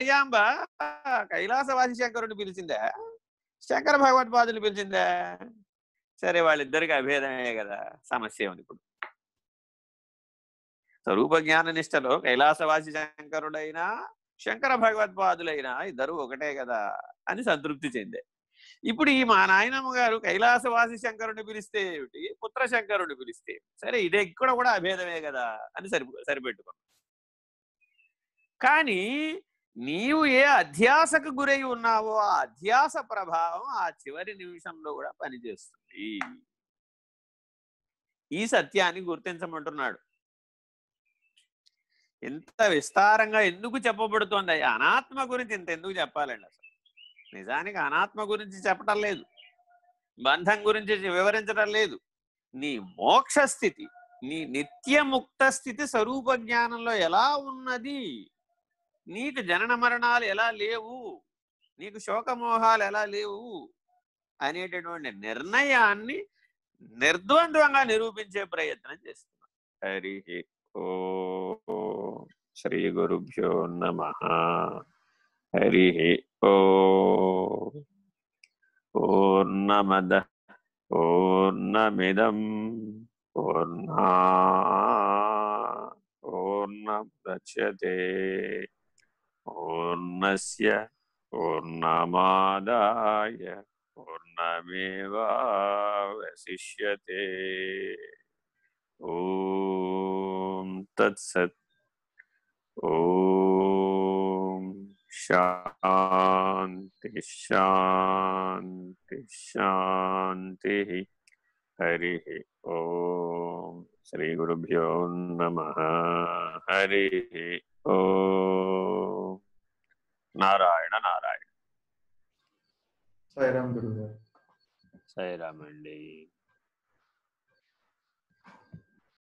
కనయాంబ కైలాసవాసి శంకరుని పిలిచిందా? శంకర భగవత్పాదుని పిలిచిందా? సరే వాళ్ళిద్దరికి అభేదమే కదా సమస్య ఉంది ఇప్పుడు. స్వరూప జ్ఞాన నిష్టలో కైలాసవాసి శంకరుడైనా శంకర భగవత్పాదులైనా ఇద్దరు ఒకటే కదా అని సంతృప్తి చెందే ఇప్పుడు ఈ మా నాయనమ్మ గారు కైలాసవాసి శంకరుని పిలిస్తే ఏమిటి? పుత్ర శంకరుని పిలిస్తే సరే ఇదే ఇక్కడ కూడా అభేదమే కదా అని సరి సరిపెట్టుకున్నాం. కానీ నీవు ఏ అధ్యాసకు గురై ఉన్నావో ఆ అధ్యాస ప్రభావం ఆ చివరి నిమిషంలో కూడా పనిచేస్తుంది. ఈ సత్యాన్ని గుర్తించమంటున్నాడు. ఎంత విస్తారంగా ఎందుకు చెప్పబడుతోంది? అనాత్మ గురించి ఇంత ఎందుకు చెప్పాలండి అసలు? నిజానికి అనాత్మ గురించి చెప్పటం లేదు. బంధం గురించి వివరించడం లేదు. నీ మోక్ష స్థితి నీ నిత్యముక్త స్థితి స్వరూప జ్ఞానంలో ఎలా ఉన్నది? నీకు జనన మరణాలు ఎలా లేవు? నీకు శోకమోహాలు ఎలా లేవు? అనేటటువంటి నిర్ణయాన్ని నిర్ద్వంద్వంగా నిరూపించే ప్రయత్నం చేస్తున్నాం హరి ఓ శ్రీ గురుభ్యో నమ. హరి ఓ. ఓర్ణమిదం పూర్ణమిదం పూర్ణా పూర్ణముద్యతే. పూర్ణస్య పూర్ణమాదాయ పూర్ణమేవాశిష్యతే ఓం తత్సత్ ఓం శాంతి శాంతి శాంతి హరి ఓం శ్రీ గురుభ్యో నమ హరి ఓం నారాయణ నారాయణ. సాయిరామ్ గురువు గారు. సైరామండి